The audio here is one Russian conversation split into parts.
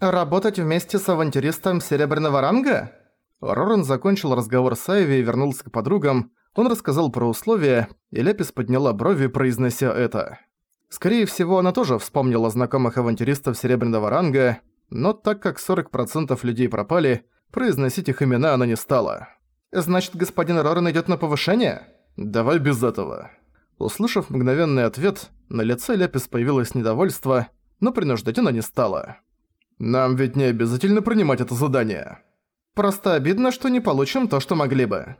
«Работать вместе с авантюристом серебряного ранга?» Роран закончил разговор с Айви и вернулся к подругам. Он рассказал про условия, и Лепис подняла брови, произнося это. Скорее всего, она тоже вспомнила знакомых авантюристов серебряного ранга, но так как 40% людей пропали, произносить их имена она не стала. «Значит, господин Роран идёт на повышение?» «Давай без этого». Услышав мгновенный ответ, на лице Лепис появилось недовольство, но принуждать она не стала. «Нам ведь не обязательно принимать это задание». «Просто обидно, что не получим то, что могли бы».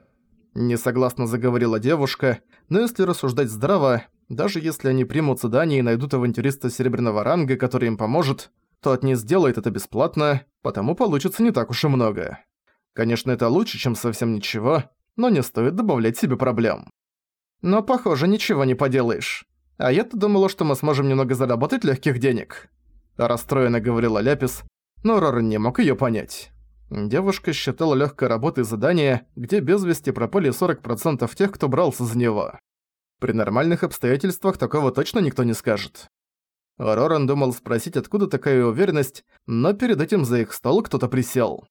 Несогласно заговорила девушка, но если рассуждать здраво, даже если они примут задание и найдут авантюриста серебряного ранга, который им поможет, то от них сделает это бесплатно, потому получится не так уж и много. Конечно, это лучше, чем совсем ничего, но не стоит добавлять себе проблем. Но, похоже, ничего не поделаешь. А я-то думала, что мы сможем немного заработать легких денег. Расстроенно говорила Ляпис, но Рорен не мог её понять. Девушка считала легкой работой задание, где без вести пропали 40% тех, кто брался за него. При нормальных обстоятельствах такого точно никто не скажет. Роран думал спросить, откуда такая уверенность, но перед этим за их стол кто-то присел.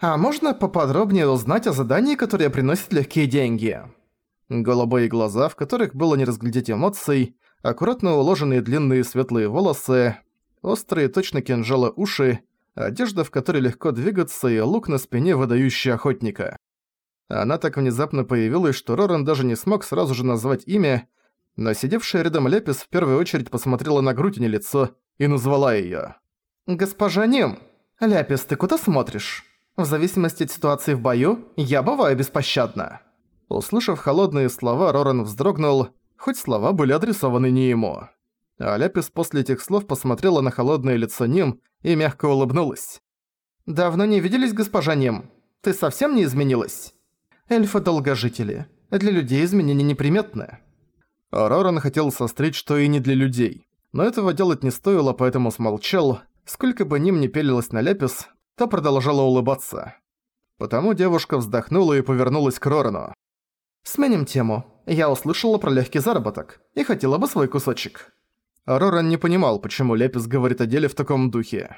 «А можно поподробнее узнать о задании, которое приносит легкие деньги?» Голубые глаза, в которых было не разглядеть эмоций, аккуратно уложенные длинные светлые волосы, острые точно кинжалы уши, одежда, в которой легко двигаться, и лук на спине выдающий охотника. Она так внезапно появилась, что Роран даже не смог сразу же назвать имя, но сидевшая рядом Лепис в первую очередь посмотрела на грудь, не лицо, и назвала её. «Госпожа Ним, Ляпис, ты куда смотришь? В зависимости от ситуации в бою, я бываю беспощадна». Услышав холодные слова, Роран вздрогнул, хоть слова были адресованы не ему. А после этих слов посмотрела на холодное лицо Ним и мягко улыбнулась. «Давно не виделись, госпожа Ним? Ты совсем не изменилась?» «Эльфы-долгожители. Для людей изменения неприметны». Роран хотел сострить, что и не для людей. Но этого делать не стоило, поэтому смолчал. Сколько бы Ним не пелилась на Ляпис, та продолжала улыбаться. Потому девушка вздохнула и повернулась к Рорану. «Сменим тему. Я услышала про легкий заработок и хотела бы свой кусочек». Роран не понимал, почему Лепис говорит о деле в таком духе.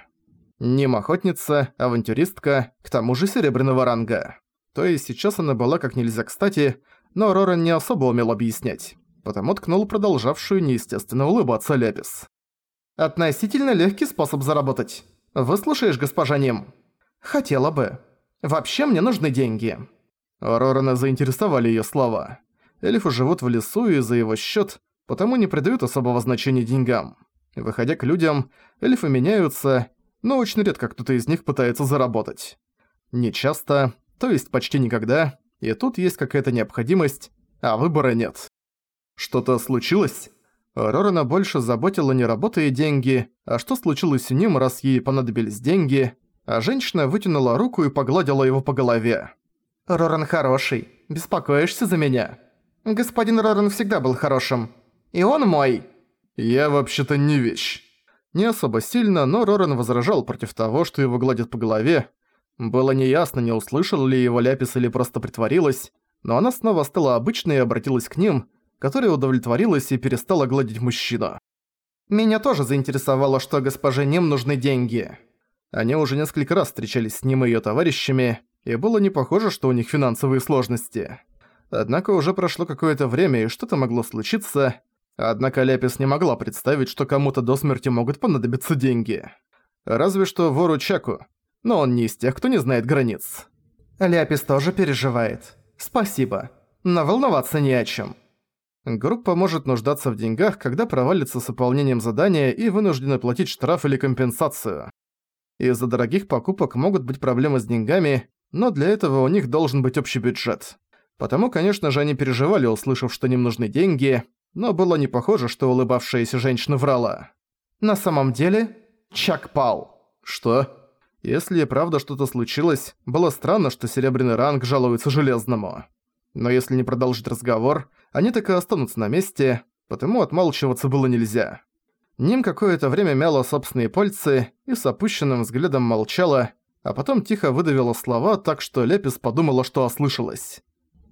Ним охотница, авантюристка, к тому же серебряного ранга. То есть сейчас она была как нельзя кстати, но Роран не особо умел объяснять, потому ткнул продолжавшую неестественно улыбаться Лепис. «Относительно легкий способ заработать. Выслушаешь, госпожа Ним?» «Хотела бы. Вообще мне нужны деньги». Рорана заинтересовали её слова. Эльфы живут в лесу и за его счёт потому не придают особого значения деньгам. Выходя к людям, эльфы меняются, но очень редко кто-то из них пытается заработать. Не часто, то есть почти никогда, и тут есть какая-то необходимость, а выбора нет. Что-то случилось? Рорана больше заботила не работа и деньги, а что случилось с ним, раз ей понадобились деньги, а женщина вытянула руку и погладила его по голове. «Роран хороший, беспокоишься за меня?» «Господин Роран всегда был хорошим. И он мой!» «Я вообще-то не вещь». Не особо сильно, но Роран возражал против того, что его гладят по голове. Было неясно, не услышал ли его Ляпис или просто притворилась, но она снова стала обычной и обратилась к ним, которая удовлетворилась и перестала гладить мужчину. «Меня тоже заинтересовало, что госпоже Ним нужны деньги». Они уже несколько раз встречались с ним и её товарищами, и было не похоже, что у них финансовые сложности. Однако уже прошло какое-то время, и что-то могло случиться, Однако Ляпис не могла представить, что кому-то до смерти могут понадобиться деньги. Разве что вору Чаку, но он не из тех, кто не знает границ. Ляпис тоже переживает. Спасибо. Но волноваться не о чем. Группа может нуждаться в деньгах, когда провалится с выполнением задания и вынуждена платить штраф или компенсацию. Из-за дорогих покупок могут быть проблемы с деньгами, но для этого у них должен быть общий бюджет. Потому, конечно же, они переживали, услышав, что им нужны деньги, но было не похоже, что улыбавшаяся женщина врала. На самом деле, Чак пал. Что? Если и правда что-то случилось, было странно, что Серебряный ранг жалуется Железному. Но если не продолжить разговор, они так и останутся на месте, потому отмалчиваться было нельзя. Ним какое-то время мяла собственные пальцы и с опущенным взглядом молчала, а потом тихо выдавила слова так, что Лепис подумала, что ослышалась.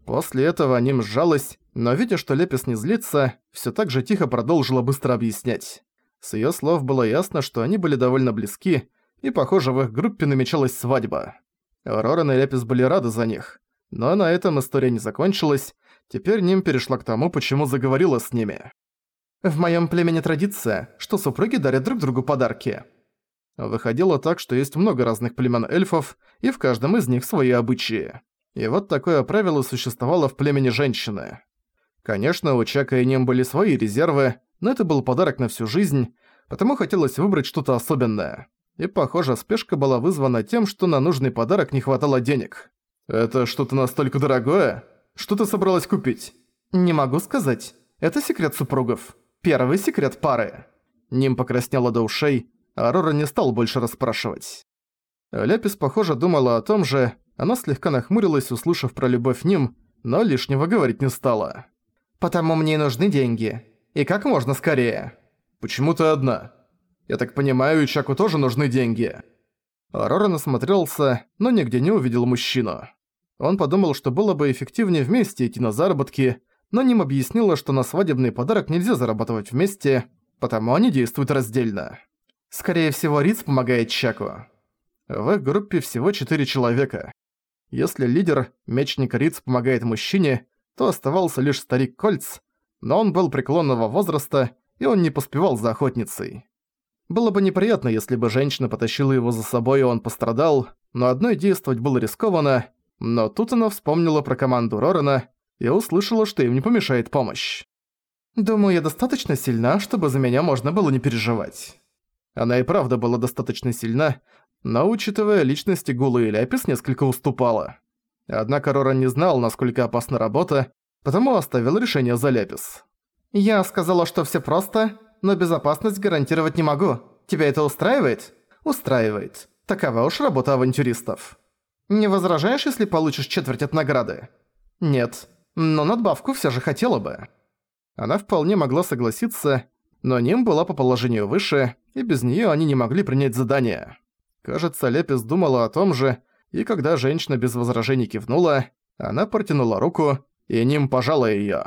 После этого Ним сжалась, но видя, что Лепис не злится, всё так же тихо продолжила быстро объяснять. С её слов было ясно, что они были довольно близки, и, похоже, в их группе намечалась свадьба. Роран и Лепис были рады за них. Но на этом история не закончилась, теперь Ним перешла к тому, почему заговорила с ними. «В моем племени традиция, что супруги дарят друг другу подарки». Выходило так, что есть много разных племен эльфов, и в каждом из них свои обычаи. И вот такое правило существовало в племени женщины. Конечно, у Чака и Ним были свои резервы, но это был подарок на всю жизнь, потому хотелось выбрать что-то особенное. И, похоже, спешка была вызвана тем, что на нужный подарок не хватало денег. «Это что-то настолько дорогое? Что ты собралась купить?» «Не могу сказать. Это секрет супругов. Первый секрет пары». Ним покраснела до ушей, а Рора не стал больше расспрашивать. Ляпис, похоже, думала о том же, она слегка нахмурилась, услышав про любовь Ним, но лишнего говорить не стала. «Потому мне нужны деньги. И как можно скорее». «Почему ты одна?» «Я так понимаю, Чаку тоже нужны деньги». Рора насмотрелся, но нигде не увидел мужчину. Он подумал, что было бы эффективнее вместе идти на заработки, но Ним объяснила, что на свадебный подарок нельзя зарабатывать вместе, потому они действуют раздельно. Скорее всего, Риц помогает Чаку. В их группе всего четыре человека. Если лидер, мечник Риц, помогает мужчине, то оставался лишь старик Кольц, но он был преклонного возраста, и он не поспевал за охотницей. Было бы неприятно, если бы женщина потащила его за собой, и он пострадал, но одной действовать было рискованно, но тут она вспомнила про команду Рорена и услышала, что им не помешает помощь. «Думаю, я достаточно сильна, чтобы за меня можно было не переживать». Она и правда была достаточно сильна, но, учитывая личности Гулы и Ляпис, несколько уступала. Однако Рора не знал, насколько опасна работа, потому оставил решение за Ляпис. «Я сказала, что все просто, но безопасность гарантировать не могу. Тебя это устраивает?» «Устраивает. Такова уж работа авантюристов». «Не возражаешь, если получишь четверть от награды?» «Нет. Но надбавку все же хотела бы». Она вполне могла согласиться, но Ним была по положению выше, и без неё они не могли принять задание. Кажется, Лепис думала о том же, и когда женщина без возражений кивнула, она протянула руку, и Ним пожала её.